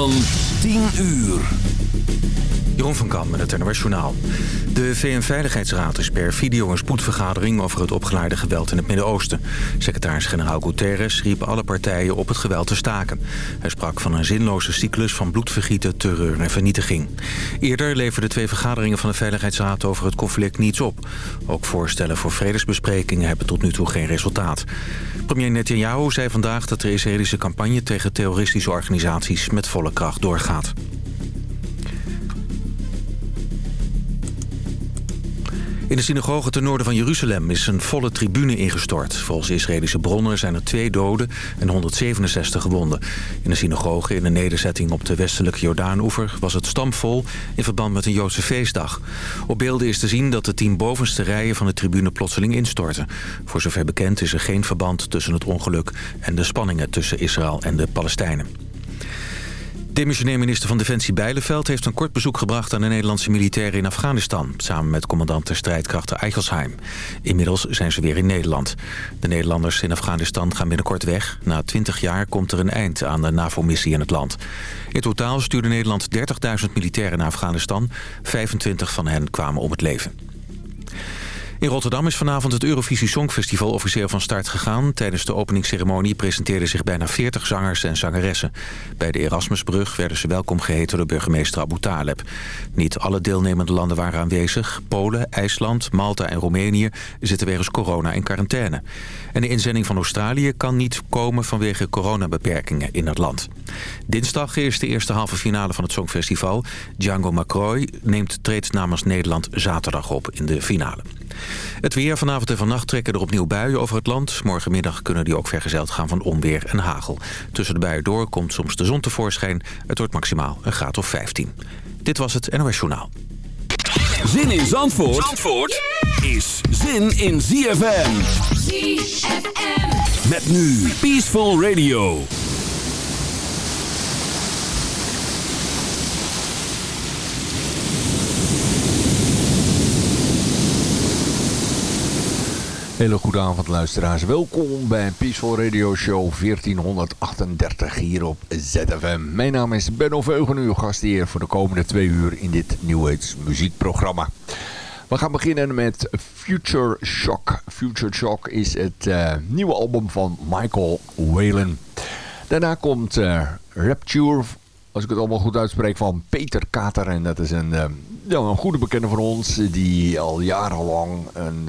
van 10 uur. Jeroen van Kam met het NOS Journaal. De VN-veiligheidsraad is per video een spoedvergadering over het opgeleide geweld in het Midden-Oosten. Secretaris-generaal Guterres riep alle partijen op het geweld te staken. Hij sprak van een zinloze cyclus van bloedvergieten, terreur en vernietiging. Eerder leverden twee vergaderingen van de Veiligheidsraad over het conflict niets op. Ook voorstellen voor vredesbesprekingen hebben tot nu toe geen resultaat. Premier Netanyahu zei vandaag dat de Israëlische campagne tegen terroristische organisaties met volle kracht doorgaat. In de synagoge ten noorden van Jeruzalem is een volle tribune ingestort. Volgens Israëlische bronnen zijn er twee doden en 167 gewonden. In de synagoge in een nederzetting op de westelijke Jordaanoever was het stampvol in verband met een Joodse feestdag. Op beelden is te zien dat de tien bovenste rijen van de tribune plotseling instorten. Voor zover bekend is er geen verband tussen het ongeluk en de spanningen tussen Israël en de Palestijnen. Demissionair minister van Defensie Bijleveld heeft een kort bezoek gebracht aan de Nederlandse militairen in Afghanistan, samen met commandant der strijdkrachten Eichelsheim. Inmiddels zijn ze weer in Nederland. De Nederlanders in Afghanistan gaan binnenkort weg. Na 20 jaar komt er een eind aan de NAVO-missie in het land. In totaal stuurde Nederland 30.000 militairen naar Afghanistan. 25 van hen kwamen om het leven. In Rotterdam is vanavond het Eurovisie Songfestival officieel van start gegaan. Tijdens de openingsceremonie presenteerden zich bijna 40 zangers en zangeressen. Bij de Erasmusbrug werden ze welkom geheten door burgemeester Abu Taleb. Niet alle deelnemende landen waren aanwezig. Polen, IJsland, Malta en Roemenië zitten wegens corona in quarantaine. En de inzending van Australië kan niet komen vanwege coronabeperkingen in het land. Dinsdag is de eerste halve finale van het Songfestival. Django McCroy neemt treedt namens Nederland zaterdag op in de finale. Het weer vanavond en vannacht trekken er opnieuw buien over het land. Morgenmiddag kunnen die ook vergezeld gaan van onweer en hagel. Tussen de buien door komt soms de zon tevoorschijn. Het wordt maximaal een graad of 15. Dit was het NOS Journaal. Zin in Zandvoort, Zandvoort is zin in ZFM. ZFM. Met nu Peaceful Radio. Hele goede avond luisteraars. Welkom bij Peaceful Radio Show 1438 hier op ZFM. Mijn naam is Benno Veugen, uw gastheer voor de komende twee uur in dit New Age muziekprogramma. We gaan beginnen met Future Shock. Future Shock is het uh, nieuwe album van Michael Whalen. Daarna komt uh, Rapture, als ik het allemaal goed uitspreek, van Peter Kater. En dat is een, uh, ja, een goede bekende van ons die al jarenlang een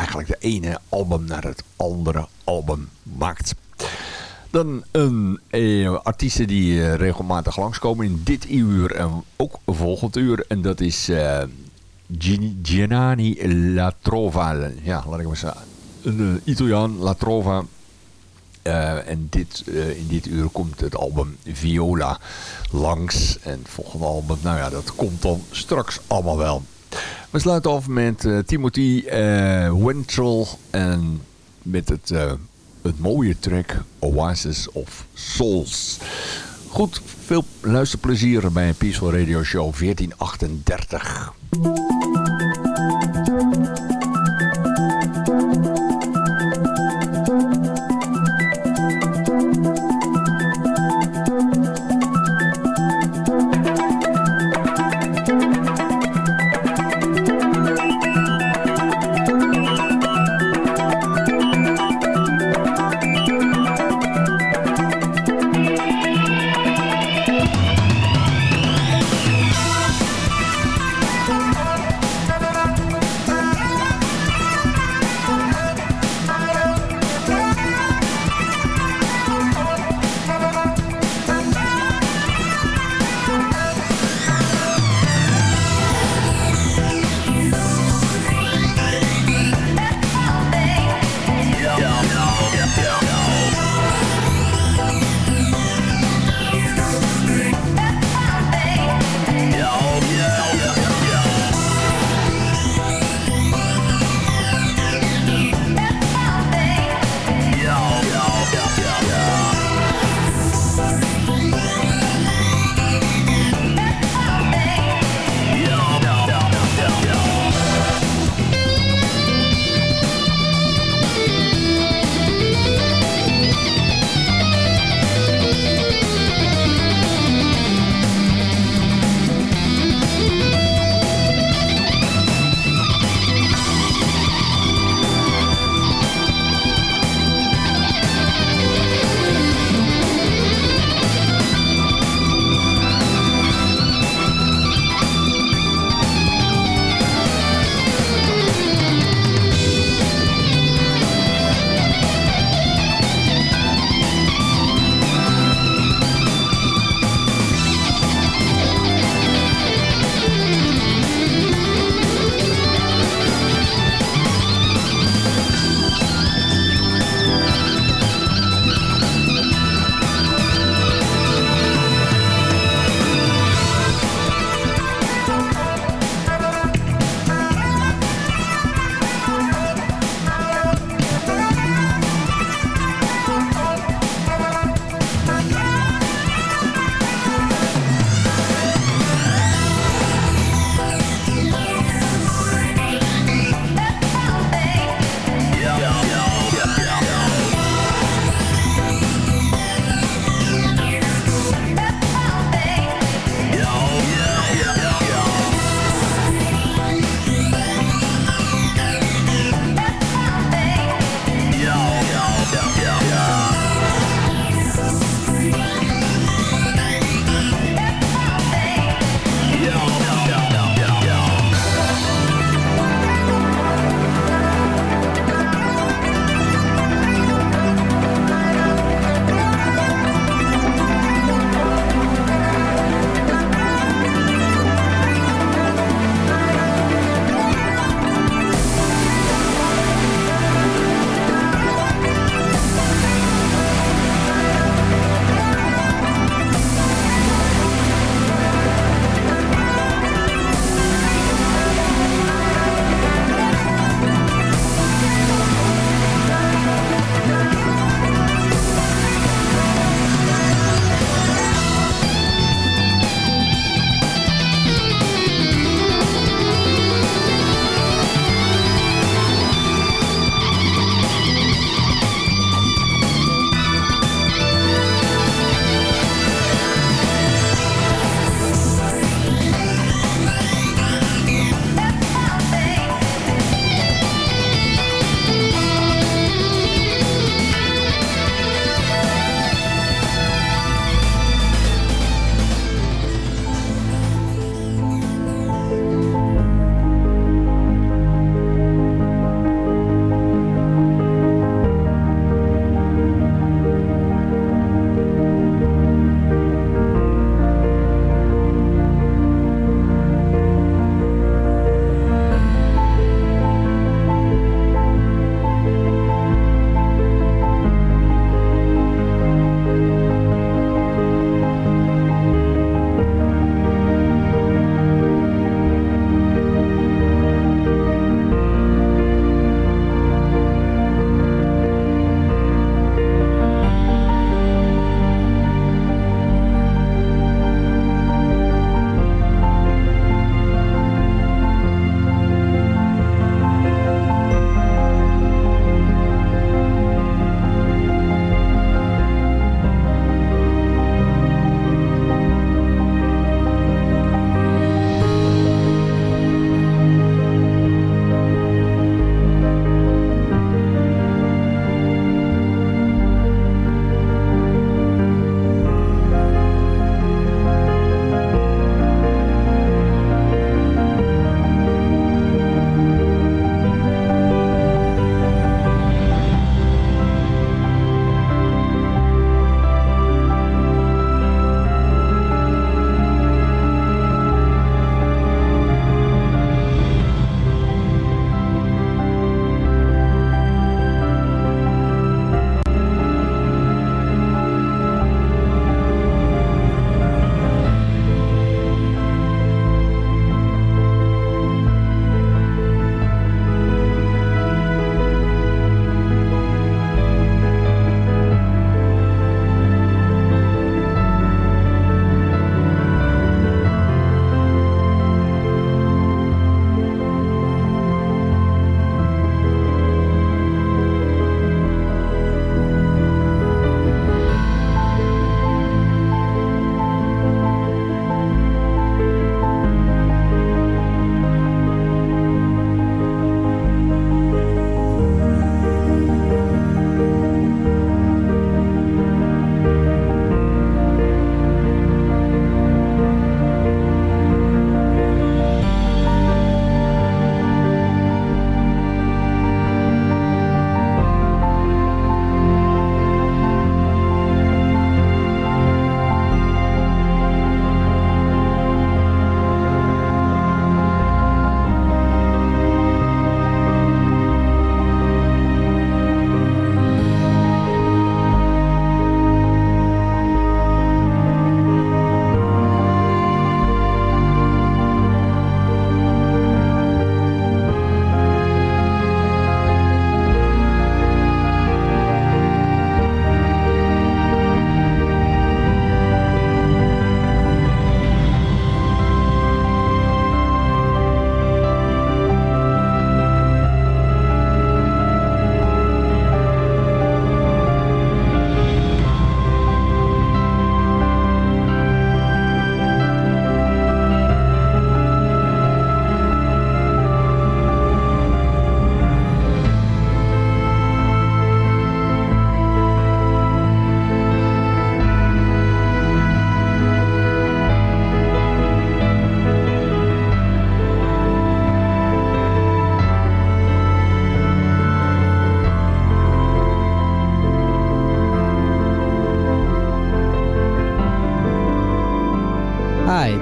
eigenlijk de ene album naar het andere album maakt. Dan een eh, artiesten die eh, regelmatig langskomen in dit uur en ook volgend uur. En dat is eh, La Trova. Ja, laat ik maar zeggen. Een uh, Italiaan, La Trova. Uh, en dit, in dit uur komt het album Viola langs. En het volgende album, nou ja, dat komt dan straks allemaal wel. We sluiten af met uh, Timothy uh, Wintrell en met het, uh, het mooie track Oasis of Souls. Goed, veel luisterplezier bij een Peaceful Radio Show 1438.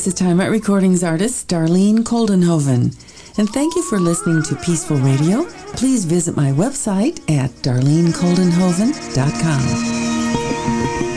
this is Time Out Recordings artist Darlene Koldenhoven. And thank you for listening to Peaceful Radio. Please visit my website at darlenekoldenhoven.com.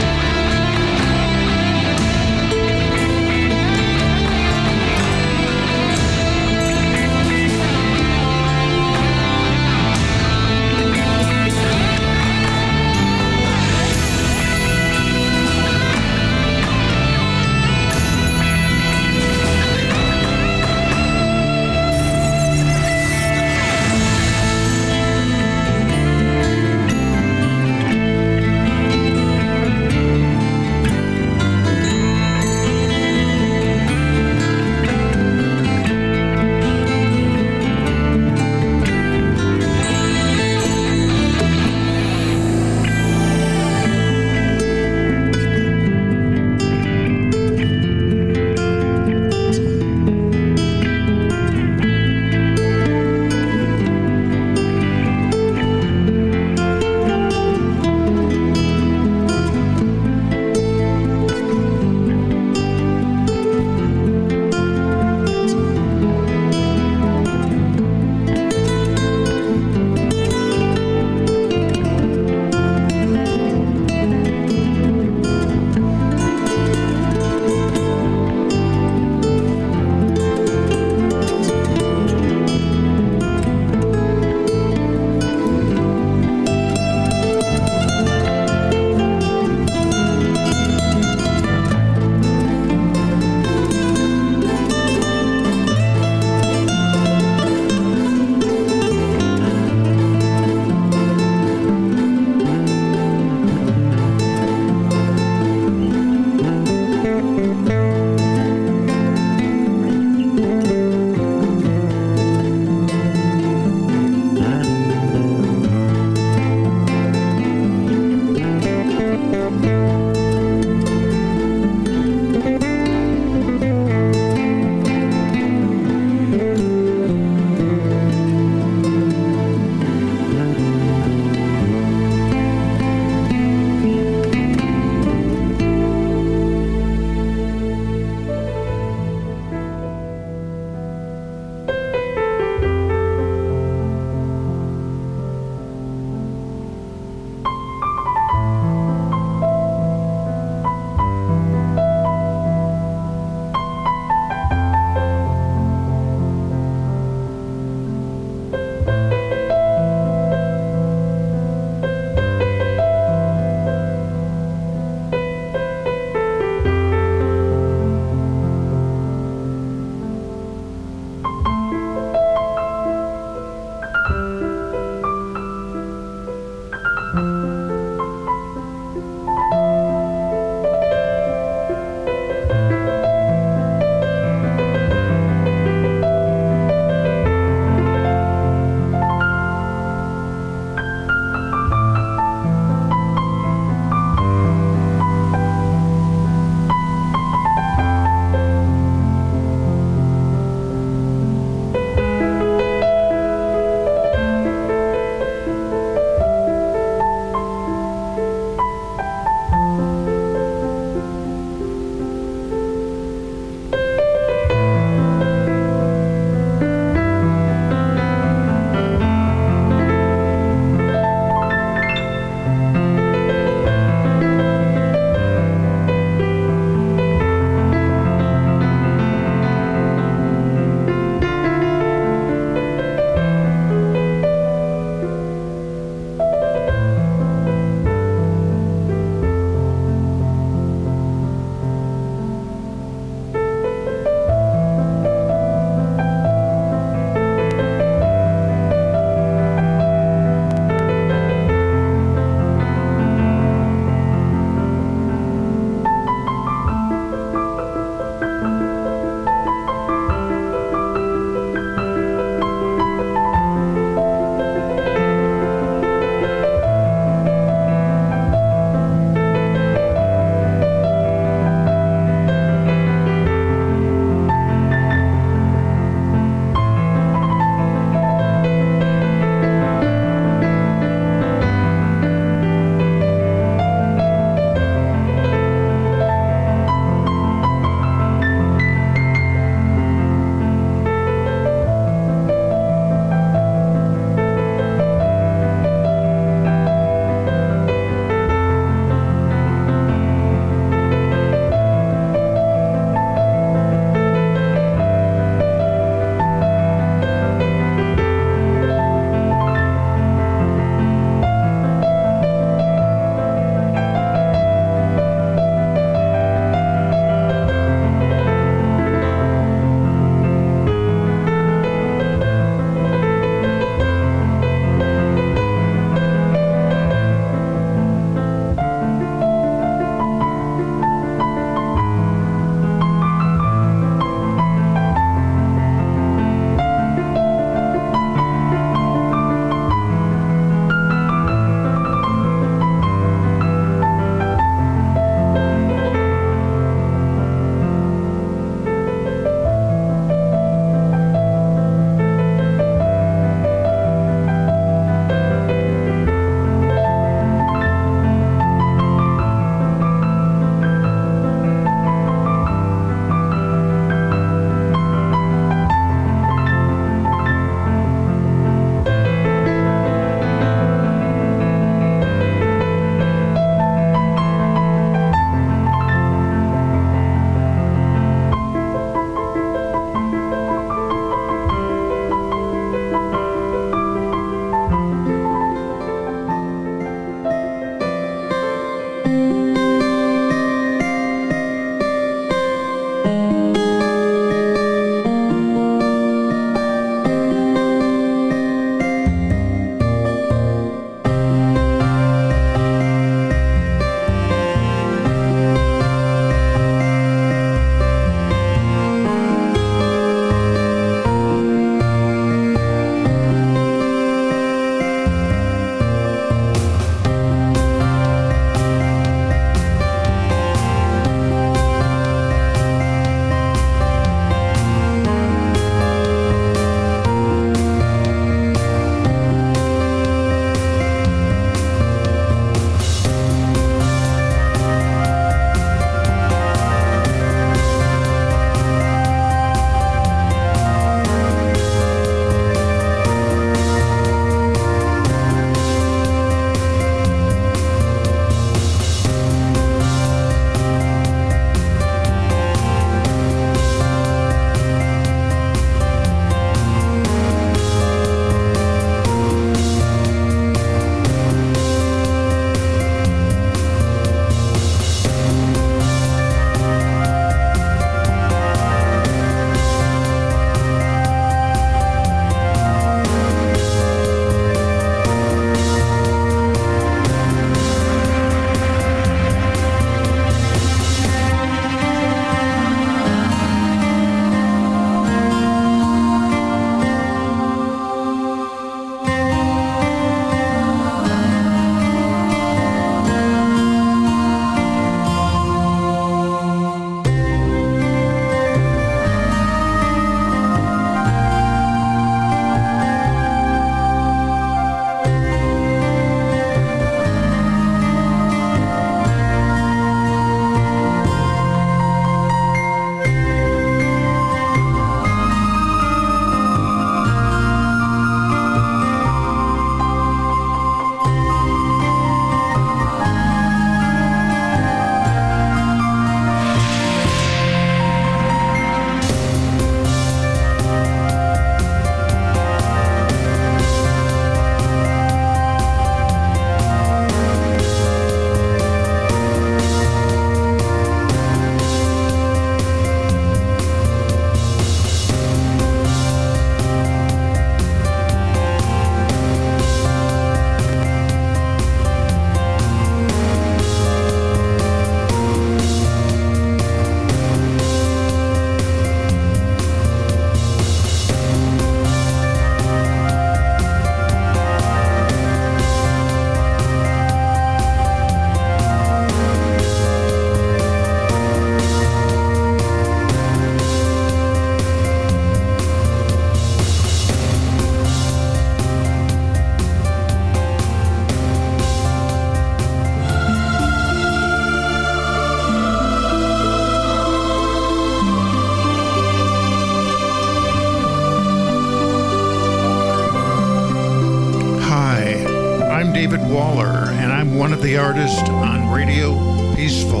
artists on Radio Peaceful.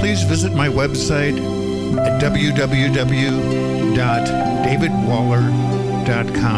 Please visit my website at www.davidwaller.com.